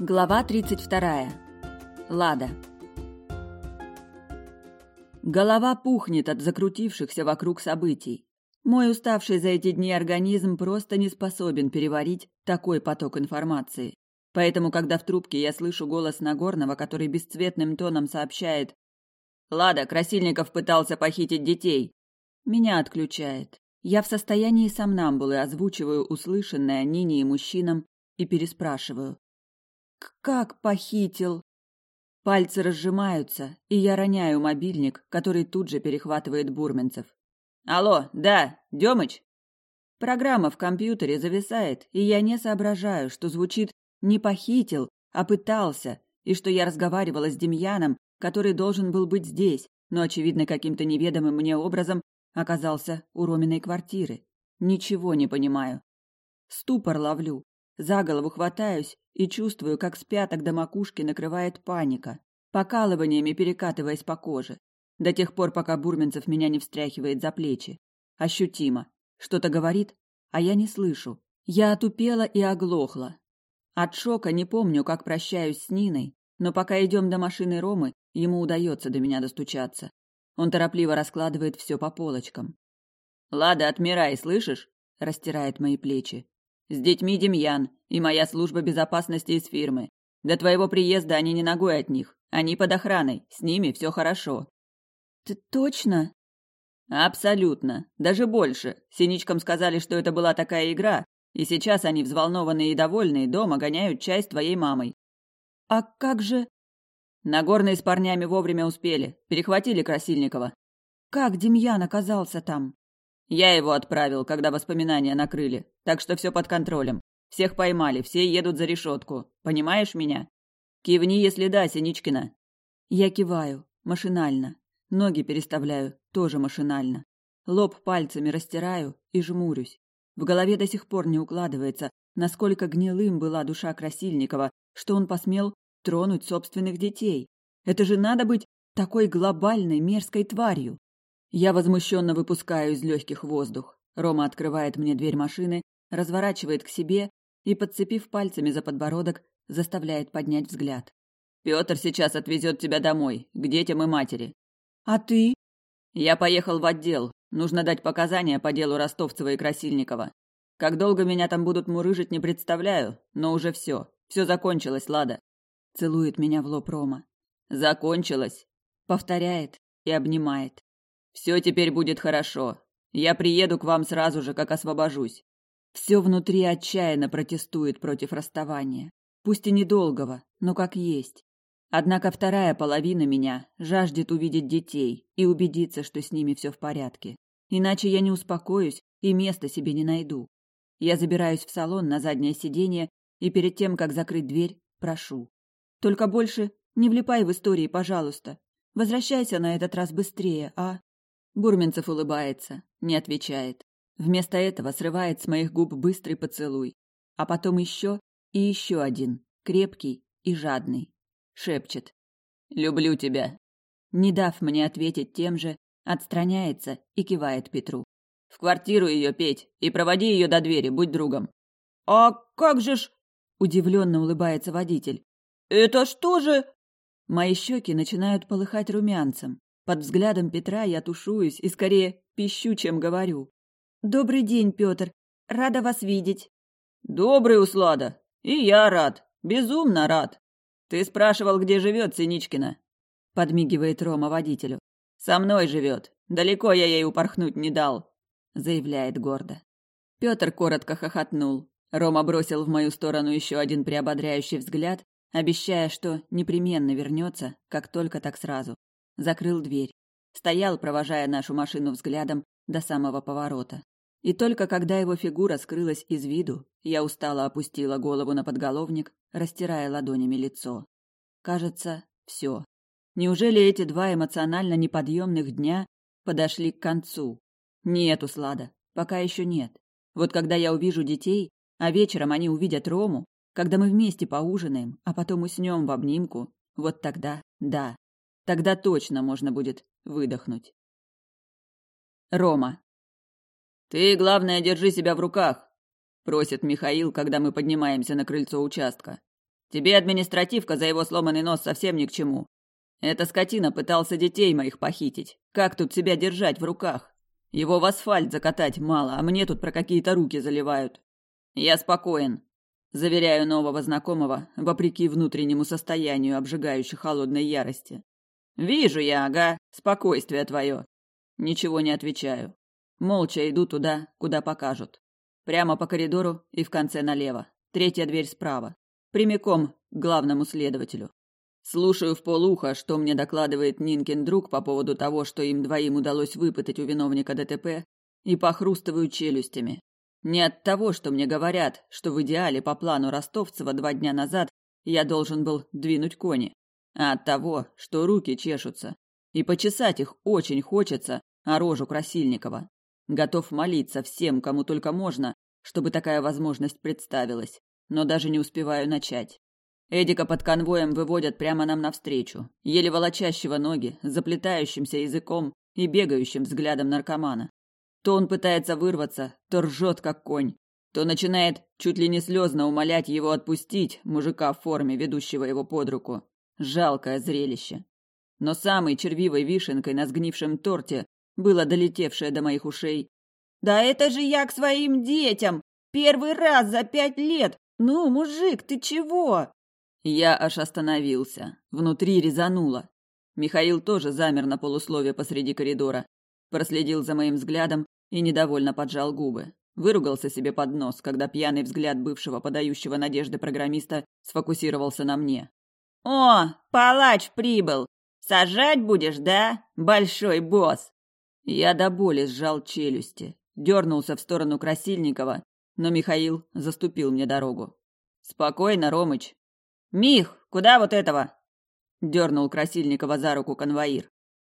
Глава 32. Лада. Голова пухнет от закрутившихся вокруг событий. Мой уставший за эти дни организм просто не способен переварить такой поток информации. Поэтому, когда в трубке я слышу голос Нагорного, который бесцветным тоном сообщает «Лада, Красильников пытался похитить детей», меня отключает. Я в состоянии сомнамбулы озвучиваю услышанное Нине и мужчинам и переспрашиваю как похитил? Пальцы разжимаются, и я роняю мобильник, который тут же перехватывает Бурменцев. Алло, да, Демыч? Программа в компьютере зависает, и я не соображаю, что звучит не похитил, а пытался, и что я разговаривала с Демьяном, который должен был быть здесь, но, очевидно, каким-то неведомым мне образом оказался у Роминой квартиры. Ничего не понимаю. Ступор ловлю, за голову хватаюсь и чувствую, как с пяток до макушки накрывает паника, покалываниями перекатываясь по коже, до тех пор, пока Бурменцев меня не встряхивает за плечи. Ощутимо. Что-то говорит, а я не слышу. Я отупела и оглохла. От шока не помню, как прощаюсь с Ниной, но пока идем до машины Ромы, ему удается до меня достучаться. Он торопливо раскладывает все по полочкам. «Лада, отмирай, слышишь?» – растирает мои плечи. С детьми Демьян и моя служба безопасности из фирмы. До твоего приезда они не ногой от них. Они под охраной, с ними все хорошо». «Ты точно?» «Абсолютно. Даже больше. Синичкам сказали, что это была такая игра, и сейчас они, взволнованные и довольные, дома гоняют часть твоей мамой». «А как же...» Нагорные с парнями вовремя успели, перехватили Красильникова. «Как Демьян оказался там?» Я его отправил, когда воспоминания накрыли, так что все под контролем. Всех поймали, все едут за решетку. Понимаешь меня? Кивни, если да, Синичкина. Я киваю, машинально. Ноги переставляю, тоже машинально. Лоб пальцами растираю и жмурюсь. В голове до сих пор не укладывается, насколько гнилым была душа Красильникова, что он посмел тронуть собственных детей. Это же надо быть такой глобальной мерзкой тварью. Я возмущенно выпускаю из легких воздух. Рома открывает мне дверь машины, разворачивает к себе и, подцепив пальцами за подбородок, заставляет поднять взгляд. «Петр сейчас отвезет тебя домой, к детям и матери». «А ты?» «Я поехал в отдел. Нужно дать показания по делу Ростовцева и Красильникова. Как долго меня там будут мурыжить, не представляю, но уже все. Все закончилось, Лада». Целует меня в лоб Рома. «Закончилось», — повторяет и обнимает. Все теперь будет хорошо. Я приеду к вам сразу же, как освобожусь. Все внутри отчаянно протестует против расставания. Пусть и недолгого, но как есть. Однако вторая половина меня жаждет увидеть детей и убедиться, что с ними все в порядке. Иначе я не успокоюсь и места себе не найду. Я забираюсь в салон на заднее сиденье и перед тем, как закрыть дверь, прошу. Только больше не влипай в истории, пожалуйста. Возвращайся на этот раз быстрее, а? Бурминцев улыбается, не отвечает. Вместо этого срывает с моих губ быстрый поцелуй. А потом еще и еще один, крепкий и жадный. Шепчет. «Люблю тебя». Не дав мне ответить тем же, отстраняется и кивает Петру. «В квартиру ее, Петь, и проводи ее до двери, будь другом». «А как же ж...» – удивленно улыбается водитель. «Это что же...» Мои щеки начинают полыхать румянцем. Под взглядом Петра я тушуюсь и скорее пищу, чем говорю. «Добрый день, Петр. Рада вас видеть». «Добрый, Услада. И я рад. Безумно рад. Ты спрашивал, где живет Синичкина?» Подмигивает Рома водителю. «Со мной живет. Далеко я ей упорхнуть не дал», заявляет гордо. Петр коротко хохотнул. Рома бросил в мою сторону еще один приободряющий взгляд, обещая, что непременно вернется, как только так сразу закрыл дверь, стоял, провожая нашу машину взглядом до самого поворота. И только когда его фигура скрылась из виду, я устало опустила голову на подголовник, растирая ладонями лицо. Кажется, все. Неужели эти два эмоционально неподъемных дня подошли к концу? Нет, Услада, пока еще нет. Вот когда я увижу детей, а вечером они увидят Рому, когда мы вместе поужинаем, а потом уснем в обнимку, вот тогда, да, Тогда точно можно будет выдохнуть. Рома. «Ты, главное, держи себя в руках», – просит Михаил, когда мы поднимаемся на крыльцо участка. «Тебе административка за его сломанный нос совсем ни к чему. Эта скотина пытался детей моих похитить. Как тут себя держать в руках? Его в асфальт закатать мало, а мне тут про какие-то руки заливают. Я спокоен», – заверяю нового знакомого, вопреки внутреннему состоянию обжигающей холодной ярости. «Вижу я, ага, спокойствие твое». Ничего не отвечаю. Молча иду туда, куда покажут. Прямо по коридору и в конце налево. Третья дверь справа. Прямиком к главному следователю. Слушаю в полуха, что мне докладывает Нинкин друг по поводу того, что им двоим удалось выпытать у виновника ДТП, и похрустываю челюстями. Не от того, что мне говорят, что в идеале по плану Ростовцева два дня назад я должен был двинуть кони, а от того, что руки чешутся. И почесать их очень хочется, а рожу Красильникова. Готов молиться всем, кому только можно, чтобы такая возможность представилась, но даже не успеваю начать. Эдика под конвоем выводят прямо нам навстречу, еле волочащего ноги, заплетающимся языком и бегающим взглядом наркомана. То он пытается вырваться, то ржет, как конь, то начинает чуть ли не слезно умолять его отпустить мужика в форме, ведущего его под руку. Жалкое зрелище. Но самой червивой вишенкой на сгнившем торте было долетевшее до моих ушей. «Да это же я к своим детям! Первый раз за пять лет! Ну, мужик, ты чего?» Я аж остановился. Внутри резануло. Михаил тоже замер на полуслове посреди коридора. Проследил за моим взглядом и недовольно поджал губы. Выругался себе под нос, когда пьяный взгляд бывшего подающего надежды программиста сфокусировался на мне. «О, палач прибыл! Сажать будешь, да, большой босс?» Я до боли сжал челюсти, дернулся в сторону Красильникова, но Михаил заступил мне дорогу. «Спокойно, Ромыч!» «Мих, куда вот этого?» Дернул Красильникова за руку конвоир.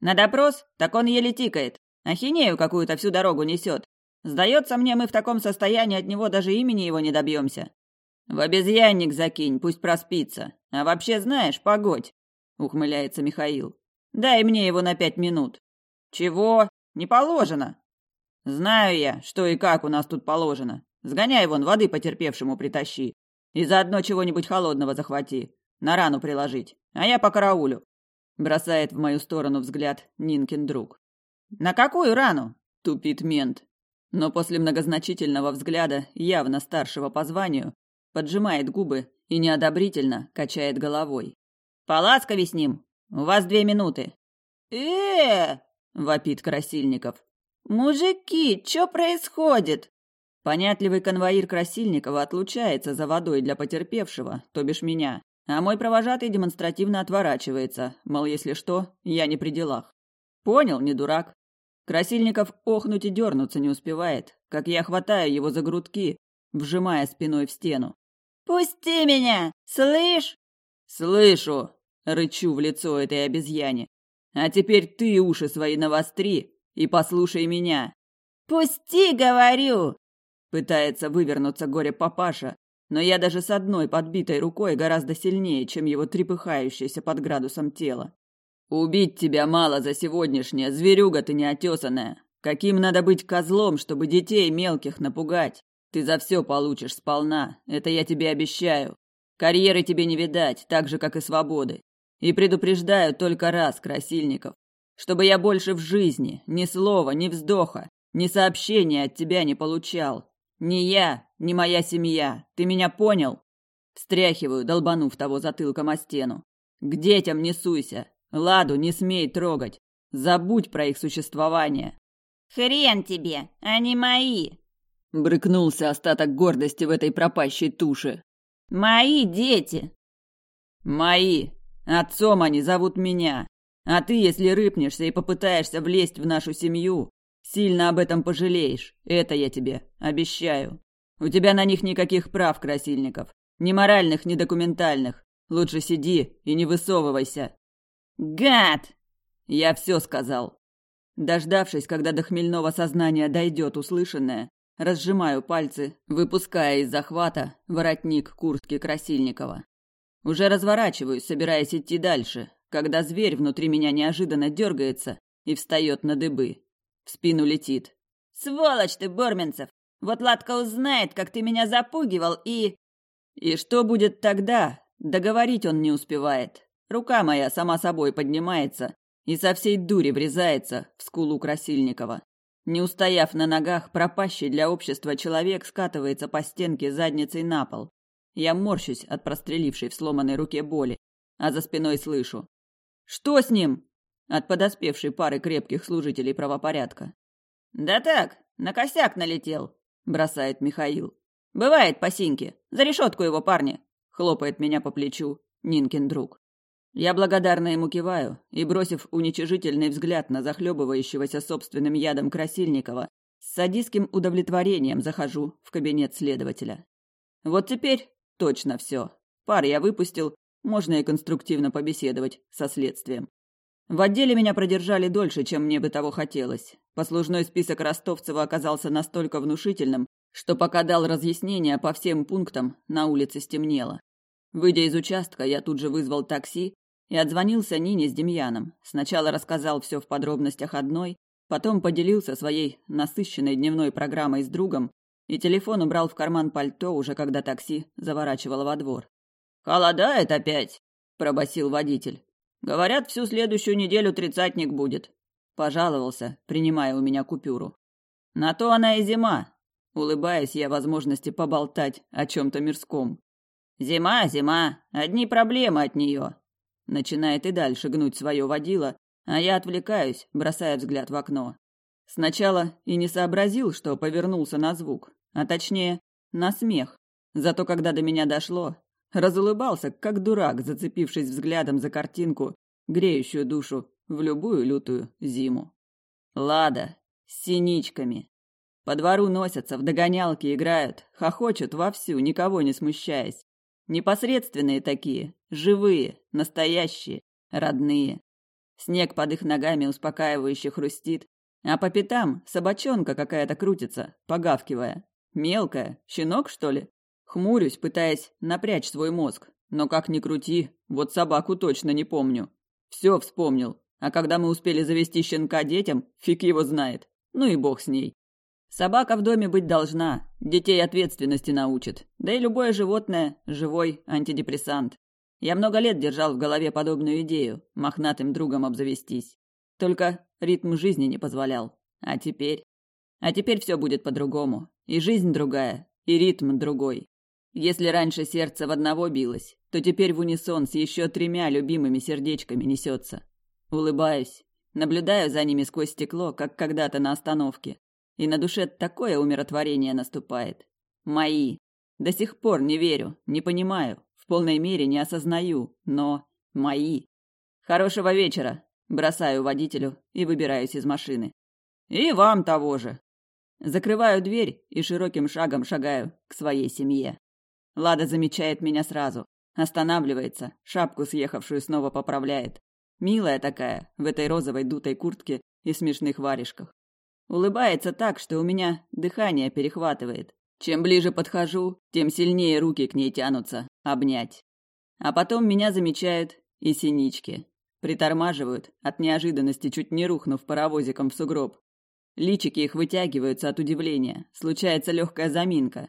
«На допрос? Так он еле тикает. Ахинею какую-то всю дорогу несет. Сдается мне, мы в таком состоянии от него даже имени его не добьемся. В обезьянник закинь, пусть проспится. А вообще, знаешь, погодь, ухмыляется Михаил. Дай мне его на пять минут. Чего? Не положено. Знаю я, что и как у нас тут положено. Сгоняй вон воды потерпевшему притащи. И заодно чего-нибудь холодного захвати. На рану приложить. А я по караулю. Бросает в мою сторону взгляд Нинкин друг. На какую рану? Тупит мент. Но после многозначительного взгляда, явно старшего по званию, поджимает губы и неодобрительно качает головой. Поласкови с ним. У вас две минуты. Э, -э, -э вопит Красильников. Мужики, что происходит? Понятливый конвоир Красильникова отлучается за водой для потерпевшего, то бишь меня, а мой провожатый демонстративно отворачивается, мол, если что, я не при делах. Понял, не дурак. Красильников охнуть и дернуться не успевает, как я хватаю его за грудки, вжимая спиной в стену. «Пусти меня! Слышь?» «Слышу!» — рычу в лицо этой обезьяне. «А теперь ты уши свои навостри и послушай меня!» «Пусти, говорю!» Пытается вывернуться горе-папаша, но я даже с одной подбитой рукой гораздо сильнее, чем его трепыхающееся под градусом тело. «Убить тебя мало за сегодняшнее, зверюга ты неотесанная! Каким надо быть козлом, чтобы детей мелких напугать?» Ты за все получишь сполна, это я тебе обещаю. Карьеры тебе не видать, так же, как и свободы. И предупреждаю только раз, Красильников, чтобы я больше в жизни ни слова, ни вздоха, ни сообщения от тебя не получал. Ни я, ни моя семья. Ты меня понял? Встряхиваю, долбанув того затылком о стену. К детям не суйся. Ладу не смей трогать. Забудь про их существование. Хрен тебе, они мои. Брыкнулся остаток гордости в этой пропащей туше. «Мои дети!» «Мои! Отцом они зовут меня! А ты, если рыпнешься и попытаешься влезть в нашу семью, сильно об этом пожалеешь, это я тебе обещаю. У тебя на них никаких прав, красильников, ни моральных, ни документальных. Лучше сиди и не высовывайся». «Гад!» «Я все сказал». Дождавшись, когда до хмельного сознания дойдет услышанное, разжимаю пальцы, выпуская из захвата воротник куртки Красильникова. Уже разворачиваюсь, собираясь идти дальше, когда зверь внутри меня неожиданно дергается и встает на дыбы. В спину летит. «Сволочь ты, Борменцев! Вот Латка узнает, как ты меня запугивал и...» «И что будет тогда?» Договорить он не успевает. Рука моя сама собой поднимается и со всей дури врезается в скулу Красильникова. Не устояв на ногах, пропащий для общества человек скатывается по стенке задницей на пол. Я морщусь от прострелившей в сломанной руке боли, а за спиной слышу. «Что с ним?» от подоспевшей пары крепких служителей правопорядка. «Да так, на косяк налетел», — бросает Михаил. «Бывает по. За решетку его, парни!» — хлопает меня по плечу Нинкин друг. Я благодарно ему киваю и, бросив уничижительный взгляд на захлебывающегося собственным ядом Красильникова, с садистским удовлетворением захожу в кабинет следователя. Вот теперь точно все. Пар я выпустил, можно и конструктивно побеседовать со следствием. В отделе меня продержали дольше, чем мне бы того хотелось. Послужной список Ростовцева оказался настолько внушительным, что пока дал разъяснения по всем пунктам, на улице стемнело. Выйдя из участка, я тут же вызвал такси и отзвонился Нине с Демьяном. Сначала рассказал все в подробностях одной, потом поделился своей насыщенной дневной программой с другом и телефон убрал в карман пальто уже когда такси заворачивало во двор. «Холодает опять!» – пробасил водитель. «Говорят, всю следующую неделю тридцатник будет», – пожаловался, принимая у меня купюру. «На то она и зима!» – улыбаясь я возможности поболтать о чем-то мирском. «Зима, зима, одни проблемы от нее!» Начинает и дальше гнуть свое водило, а я отвлекаюсь, бросая взгляд в окно. Сначала и не сообразил, что повернулся на звук, а точнее, на смех. Зато когда до меня дошло, разулыбался, как дурак, зацепившись взглядом за картинку, греющую душу в любую лютую зиму. Лада, с синичками. По двору носятся, в догонялки играют, хохочут вовсю, никого не смущаясь. Непосредственные такие, Живые, настоящие, родные. Снег под их ногами успокаивающе хрустит, а по пятам собачонка какая-то крутится, погавкивая. Мелкая, щенок, что ли? Хмурюсь, пытаясь напрячь свой мозг. Но как ни крути, вот собаку точно не помню. Все вспомнил. А когда мы успели завести щенка детям, фиг его знает. Ну и бог с ней. Собака в доме быть должна, детей ответственности научит. Да и любое животное – живой антидепрессант. Я много лет держал в голове подобную идею – мохнатым другом обзавестись. Только ритм жизни не позволял. А теперь? А теперь все будет по-другому. И жизнь другая, и ритм другой. Если раньше сердце в одного билось, то теперь в унисон с еще тремя любимыми сердечками несется. Улыбаюсь, наблюдаю за ними сквозь стекло, как когда-то на остановке. И на душе такое умиротворение наступает. Мои. До сих пор не верю, не понимаю, полной мере не осознаю, но мои. Хорошего вечера. Бросаю водителю и выбираюсь из машины. И вам того же. Закрываю дверь и широким шагом шагаю к своей семье. Лада замечает меня сразу. Останавливается, шапку съехавшую снова поправляет. Милая такая, в этой розовой дутой куртке и смешных варежках. Улыбается так, что у меня дыхание перехватывает. Чем ближе подхожу, тем сильнее руки к ней тянутся. Обнять. А потом меня замечают и синички. Притормаживают, от неожиданности чуть не рухнув паровозиком в сугроб. Личики их вытягиваются от удивления, случается легкая заминка.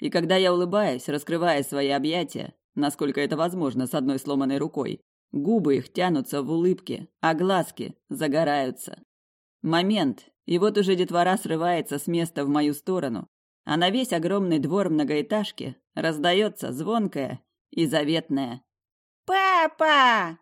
И когда я улыбаюсь, раскрывая свои объятия, насколько это возможно с одной сломанной рукой, губы их тянутся в улыбке, а глазки загораются. Момент, и вот уже детвора срывается с места в мою сторону, а на весь огромный двор многоэтажки раздается звонкое и заветное «Папа!»